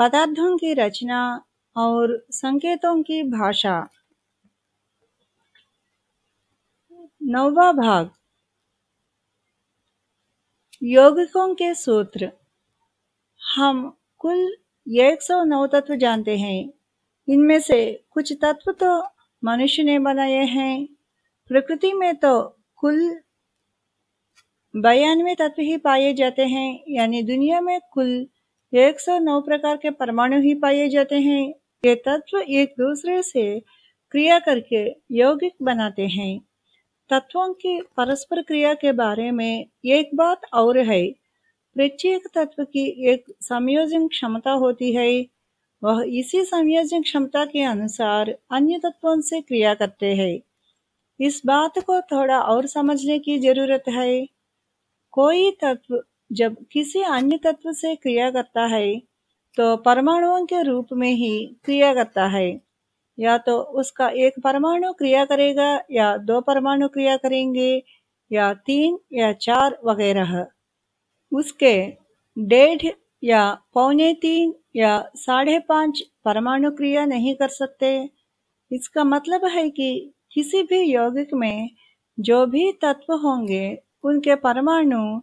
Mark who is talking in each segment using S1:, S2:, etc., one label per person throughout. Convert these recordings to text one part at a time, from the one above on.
S1: पदार्थों की रचना और संकेतों की भाषा। नौवा भाग। यौगिकों के सूत्र। हम कुल 109 तत्व जानते हैं। इनमें से कुछ तत्व तो मनुष्य ने बनाए हैं। प्रकृति में तो कुल बयानवे तत्व ही पाए जाते हैं, यानी दुनिया में कुल 109 प्रकार के परमाणु ही पाए जाते हैं। ये तत्व एक दूसरे से क्रिया करके यौगिक बनाते हैं। तत्वों की परस्पर क्रिया के बारे में एक बात और है। प्रत्येक तत्व की एक संयोजन क्षमता होती है। वह इसी संयोजन क्षमता के अनुसार अन्य तत्वों से क्रिया करते हैं। इस बात को थोड़ा और समझने की ज़रूरत है। कोई तत्व जब किसी अन्य तत्व से क्रिया करता है तो परमाणुओं के रूप में ही क्रिया करता है। या तो उसका एक परमाणु क्रिया करेगा, या दो परमाणु क्रिया करेंगे, या तीन, या चार वगैरह। उसके डेढ़ या पौने तीन या साढ़े पाँच परमाणु क्रिया नहीं कर सकते। इसका मतलब है कि किसी भी यौगिक में जो भी तत्व होंगे, उनके परमाणु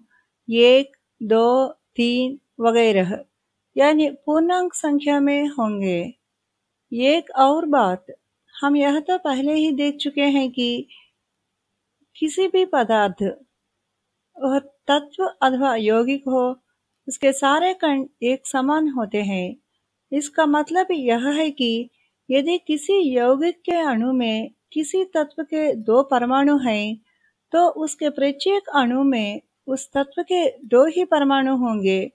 S1: एक दो, तीन वगैरह। यानी पूर्णांक संख्या में होंगे। एक और बात, हम यह तो पहले ही देख चुके हैं कि किसी भी पदार्थ, वह तत्व अथवा यौगिक हो, उसके सारे कण एक समान होते हैं। इसका मतलब यह है कि यदि किसी यौगिक के अणु में किसी तत्व के दो परमाणु हैं तो उसके प्रत्येक अणु में उस तत्व के दो ही परमाणु होंगे।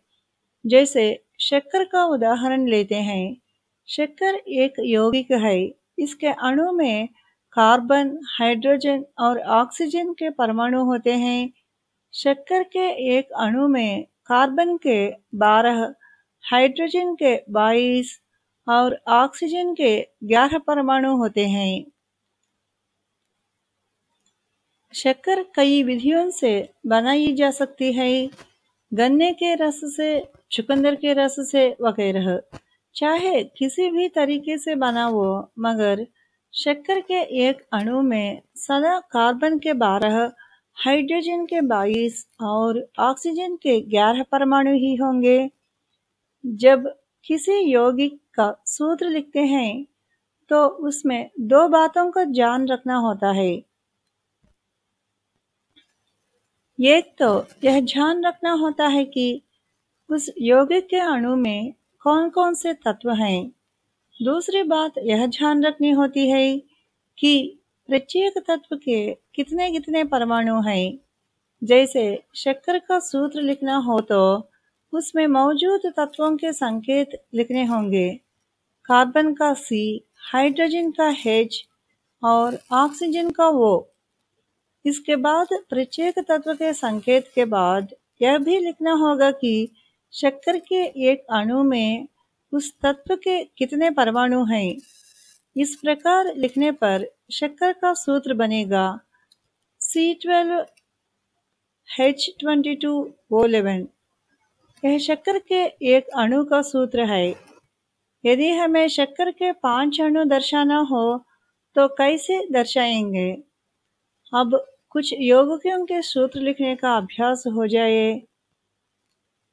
S1: जैसे शक्कर का उदाहरण लेते हैं। शक्कर एक यौगिक है। इसके अणु में कार्बन, हाइड्रोजन और ऑक्सीजन के परमाणु होते हैं। शक्कर के एक अणु में कार्बन के 12 हाइड्रोजन के 22 और ऑक्सीजन के 11 परमाणु होते हैं। शक्कर कई विधियों से बनाई जा सकती है। गन्ने के रस से, चुकंदर के रस से वगैरह। चाहे किसी भी तरीके से बना बनाओ मगर शक्कर के एक अणु में सदा कार्बन के बारह, हाइड्रोजन के बाईस और ऑक्सीजन के ग्यारह परमाणु ही होंगे। जब किसी यौगिक का सूत्र लिखते हैं तो उसमें दो बातों का ध्यान रखना होता है। एक तो यह ध्यान रखना होता है कि उस यौगिक के अणु में कौन कौन से तत्व हैं। दूसरी बात यह ध्यान रखनी होती है कि प्रत्येक तत्व के कितने कितने परमाणु हैं। जैसे शक्कर का सूत्र लिखना हो तो उसमें मौजूद तत्वों के संकेत लिखने होंगे। कार्बन का सी हाइड्रोजन का एच और ऑक्सीजन का वो इसके बाद प्रत्येक तत्व के संकेत के बाद यह भी लिखना होगा कि शक्कर के एक अणु में उस तत्व के कितने परमाणु हैं। इस प्रकार लिखने पर शक्कर का सूत्र बनेगा C twelve H twenty two O eleven यह शक्कर के एक अणु का सूत्र है। यदि हमें शक्कर के पाँच अणु दर्शाना हो तो कैसे दर्शाएँगे? अब कुछ यौगिकों के सूत्र लिखने का अभ्यास हो जाए।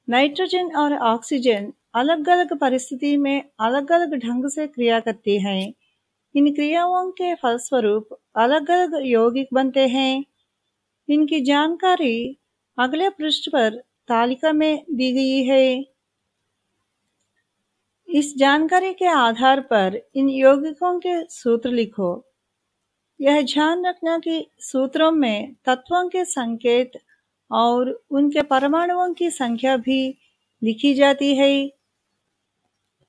S1: नाइट्रोजन और ऑक्सीजन अलग अलग परिस्थिति में अलग अलग ढंग से क्रिया करती हैं। इन क्रियाओं के फलस्वरूप अलग अलग यौगिक बनते हैं। इनकी जानकारी अगले पृष्ठ पर तालिका में दी गई है। इस जानकारी के आधार पर इन यौगिकों के सूत्र लिखो। यह ध्यान रखना कि सूत्रों में तत्वों के संकेत और उनके परमाणुओं की संख्या भी लिखी जाती है।